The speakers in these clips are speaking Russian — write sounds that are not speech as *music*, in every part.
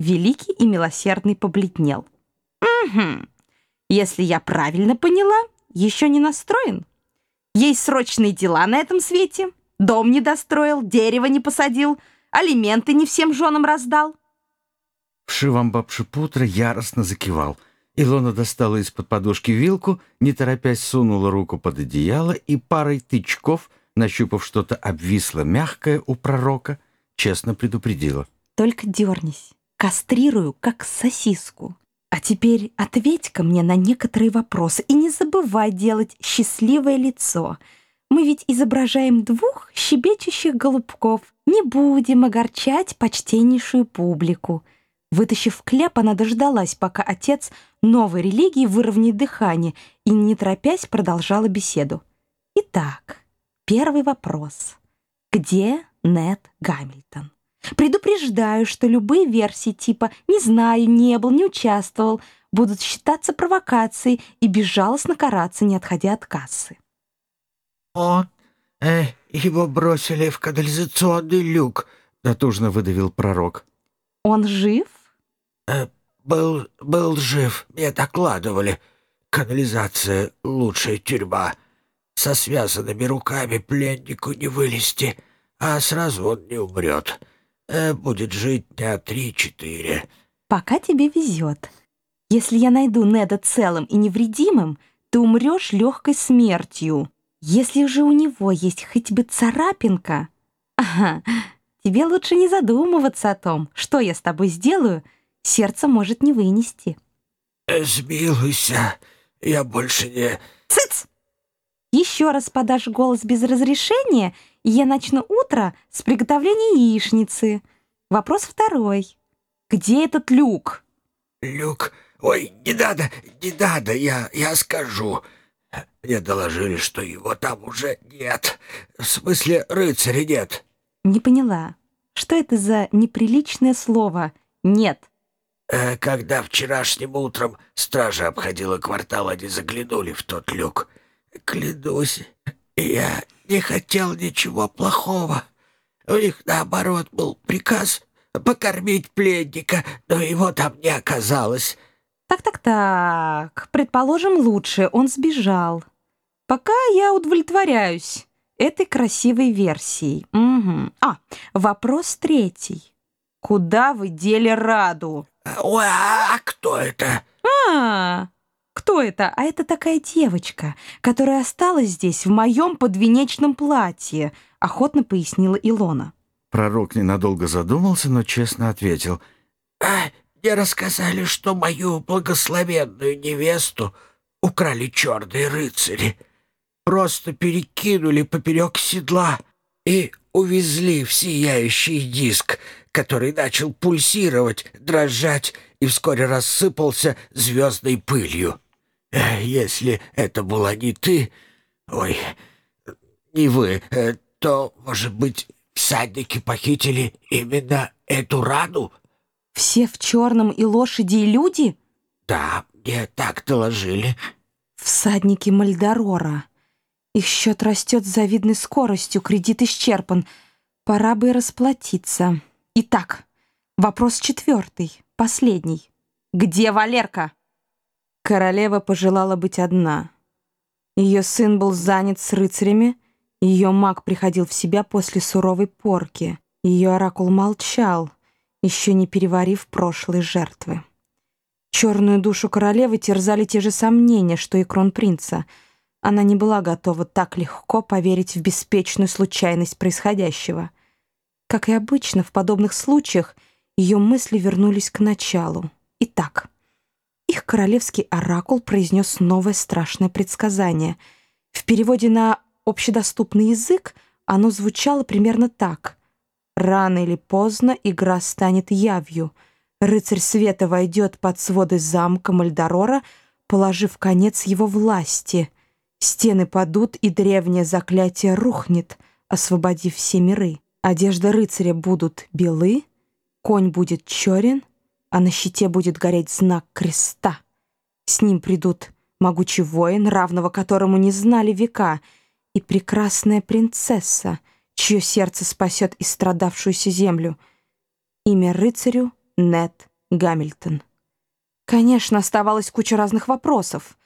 Великий и милосердный побледнел. «Угу. Если я правильно поняла, еще не настроен. Есть срочные дела на этом свете. Дом не достроил, дерево не посадил, алименты не всем женам раздал». Вшивамбаб Шипутра яростно закивал. Илона достала из-под подушки вилку, не торопясь сунула руку под одеяло и парой тычков, нащупав что-то обвисло мягкое у пророка, честно предупредила. «Только дернись, кастрирую, как сосиску. А теперь ответь-ка мне на некоторые вопросы и не забывай делать счастливое лицо. Мы ведь изображаем двух щебечущих голубков. Не будем огорчать почтеннейшую публику». Вытащив кляп, она дождалась, пока отец новой религии выровняет дыхание, и, не торопясь, продолжала беседу. Итак, первый вопрос. Где Нед Гамильтон? Предупреждаю, что любые версии типа «не знаю, не был, не участвовал» будут считаться провокацией и безжалостно караться, не отходя от кассы. «Он... Э, его бросили в канализационный люк», — натужно выдавил пророк. «Он жив?» Э, «Был... был жив, мне докладывали. Канализация — лучшая тюрьма. Со связанными руками пленнику не вылезти, а сразу он не умрет. Э, будет жить дня три-четыре». «Пока тебе везет. Если я найду Неда целым и невредимым, ты умрешь легкой смертью. Если же у него есть хоть бы царапинка, *laughs* ага, тебе лучше не задумываться о том, что я с тобой сделаю, — сердце может не вынести. «Смилуйся, я больше не...» «Цыц! Еще раз подашь голос без разрешения, я начну утро с приготовления яичницы. Вопрос второй. Где этот люк?» «Люк? Ой, не надо, не надо, я, я скажу. Мне доложили, что его там уже нет. В смысле, рыцаря нет». «Не поняла. Что это за неприличное слово «нет»?» Э, когда вчерашним утром стража обходила квартал, они заглянули в тот люк. Клянусь, я не хотел ничего плохого. У них, наоборот, был приказ покормить пленника, но его там не оказалось. Так-так-так, предположим, лучше, он сбежал. Пока я удовлетворяюсь этой красивой версией. Угу. А, вопрос третий. Куда вы дели Раду? «Ой, а кто это?» «А, кто это? А это такая девочка, которая осталась здесь в моем подвенечном платье», охотно пояснила Илона. Пророк ненадолго задумался, но честно ответил. «А, мне рассказали, что мою благословенную невесту украли черные рыцари. Просто перекинули поперек седла и увезли в сияющий диск, который начал пульсировать, дрожать и вскоре рассыпался звездной пылью. Если это была не ты, ой, не вы, э, то, может быть, всадники похитили именно эту рану? Все в черном и лошади, и люди? Да, мне так доложили. Всадники Мальдорора. Их счет растет с завидной скоростью, кредит исчерпан. Пора бы расплатиться. Итак, вопрос четвертый, последний. Где Валерка? Королева пожелала быть одна. Ее сын был занят с рыцарями, ее маг приходил в себя после суровой порки. Ее оракул молчал, еще не переварив прошлые жертвы. Черную душу королевы терзали те же сомнения, что и кронпринца. Она не была готова так легко поверить в беспечную случайность происходящего — как и обычно в подобных случаях, ее мысли вернулись к началу. Итак, их королевский оракул произнес новое страшное предсказание. В переводе на общедоступный язык оно звучало примерно так. «Рано или поздно игра станет явью. Рыцарь света войдет под своды замка Мальдорора, положив конец его власти. Стены падут, и древнее заклятие рухнет, освободив все миры. Одежда рыцаря будут белы, конь будет черен, а на щите будет гореть знак креста. С ним придут могучий воин, равного которому не знали века, и прекрасная принцесса, чье сердце спасет истрадавшуюся землю. Имя рыцарю Нет Гамильтон. Конечно, оставалась куча разных вопросов.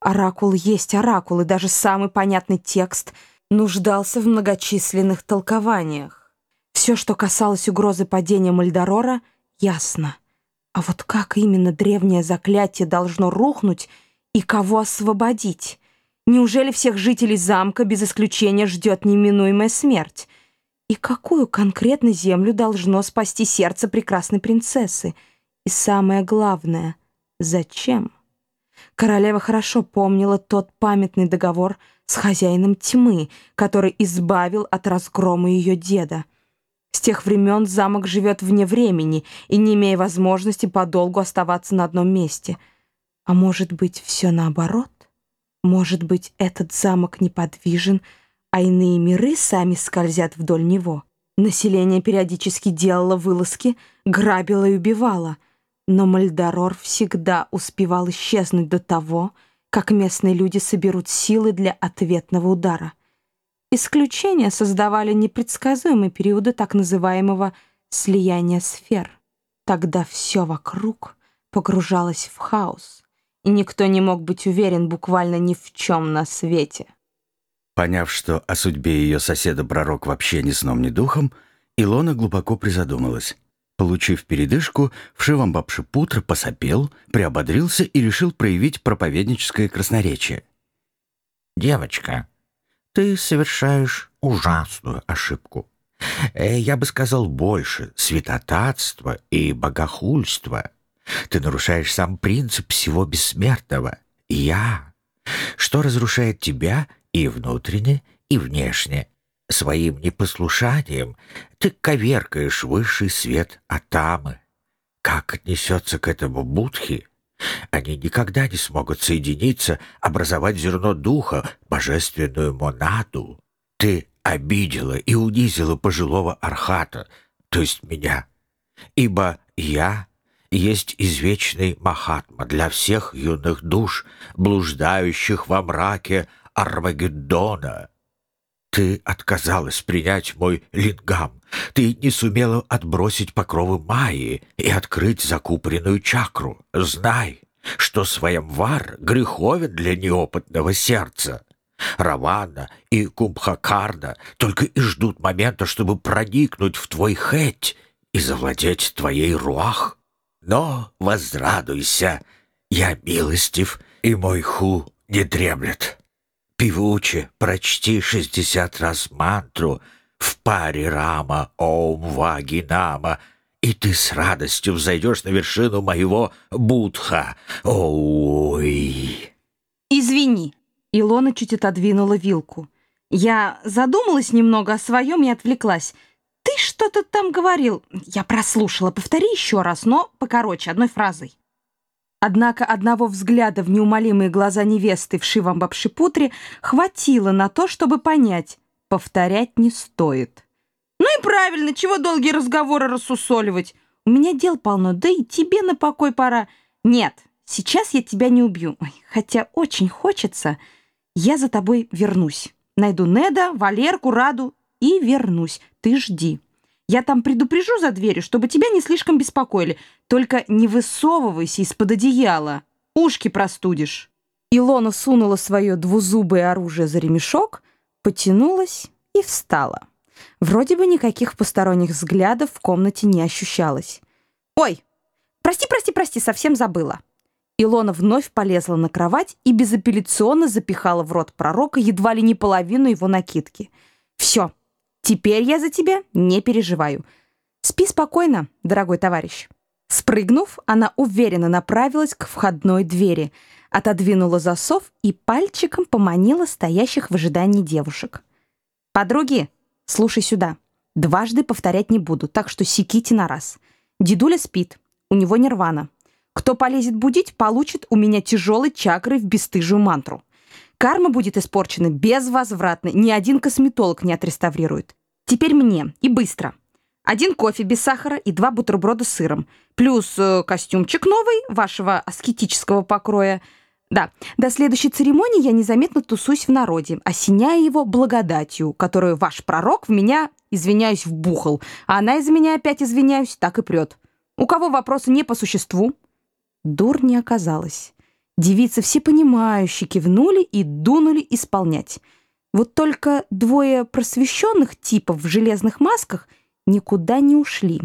Оракул есть оракул, и даже самый понятный текст нуждался в многочисленных толкованиях. Все, что касалось угрозы падения Мальдорора, ясно. А вот как именно древнее заклятие должно рухнуть и кого освободить? Неужели всех жителей замка без исключения ждет неминуемая смерть? И какую конкретно землю должно спасти сердце прекрасной принцессы? И самое главное, зачем? Королева хорошо помнила тот памятный договор с хозяином тьмы, который избавил от разгрома ее деда. С тех времен замок живет вне времени и не имея возможности подолгу оставаться на одном месте. А может быть, все наоборот? Может быть, этот замок неподвижен, а иные миры сами скользят вдоль него. Население периодически делало вылазки, грабило и убивало, но Мальдорор всегда успевал исчезнуть до того, как местные люди соберут силы для ответного удара. Исключения создавали непредсказуемые периоды так называемого слияния сфер. Тогда все вокруг погружалось в хаос, и никто не мог быть уверен буквально ни в чем на свете. Поняв, что о судьбе ее соседа-пророк вообще ни сном, ни духом, Илона глубоко призадумалась. Получив передышку, вшивом Бабшипутр посопел, приободрился и решил проявить проповедническое красноречие. «Девочка, ты совершаешь ужасную ошибку. Э, я бы сказал больше — святотатство и богохульство. Ты нарушаешь сам принцип всего бессмертного — «я», что разрушает тебя и внутренне, и внешне. Своим непослушанием ты коверкаешь высший свет Атамы. Как отнесется к этому Будхи? Они никогда не смогут соединиться, образовать зерно духа, божественную монаду. Ты обидела и унизила пожилого архата, то есть меня. Ибо я есть извечный Махатма для всех юных душ, блуждающих во мраке Армагеддона. Ты отказалась принять мой лингам. Ты не сумела отбросить покровы Майи и открыть закупоренную чакру. Знай, что своемвар греховен для неопытного сердца. Равана и Кумбхакарна только и ждут момента, чтобы проникнуть в твой хэть и завладеть твоей руах. Но возрадуйся, я милостив, и мой ху не дремлет. Певуче прочти шестьдесят раз мантру в паре рама Ом Вагинама, и ты с радостью взойдешь на вершину моего Будха. Ой! Извини. Илона чуть отодвинула вилку. Я задумалась немного о своем и отвлеклась. Ты что-то там говорил. Я прослушала. Повтори еще раз, но покороче, одной фразой. Однако одного взгляда в неумолимые глаза невесты в шивом бабшипутре хватило на то, чтобы понять, повторять не стоит. «Ну и правильно, чего долгие разговоры рассусоливать? У меня дел полно, да и тебе на покой пора. Нет, сейчас я тебя не убью, Ой, хотя очень хочется. Я за тобой вернусь. Найду Неда, Валерку, Раду и вернусь. Ты жди». Я там предупрежу за дверью, чтобы тебя не слишком беспокоили. Только не высовывайся из-под одеяла. Ушки простудишь». Илона сунула свое двузубое оружие за ремешок, потянулась и встала. Вроде бы никаких посторонних взглядов в комнате не ощущалось. «Ой, прости, прости, прости, совсем забыла». Илона вновь полезла на кровать и безапелляционно запихала в рот пророка едва ли не половину его накидки. «Все, Теперь я за тебя не переживаю. Спи спокойно, дорогой товарищ». Спрыгнув, она уверенно направилась к входной двери, отодвинула засов и пальчиком поманила стоящих в ожидании девушек. «Подруги, слушай сюда. Дважды повторять не буду, так что секите на раз. Дедуля спит, у него нирвана. Кто полезет будить, получит у меня тяжелой чакрой в бесстыжую мантру. Карма будет испорчена безвозвратно, ни один косметолог не отреставрирует. Теперь мне, и быстро. Один кофе без сахара и два бутерброда с сыром. Плюс э, костюмчик новый, вашего аскетического покроя. Да, до следующей церемонии я незаметно тусуюсь в народе, осеняя его благодатью, которую ваш пророк в меня, извиняюсь, вбухал, а она из меня опять, извиняюсь, так и прет. У кого вопросы не по существу?» Дур не оказалось. Девицы все понимающие кивнули и дунули исполнять. Вот только двое просвещенных типов в железных масках никуда не ушли,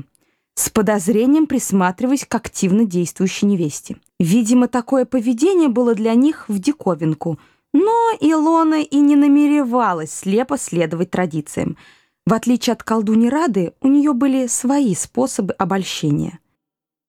с подозрением присматриваясь к активно действующей невесте. Видимо, такое поведение было для них в диковинку, но Илона и не намеревалась слепо следовать традициям. В отличие от колдуни Рады, у нее были свои способы обольщения –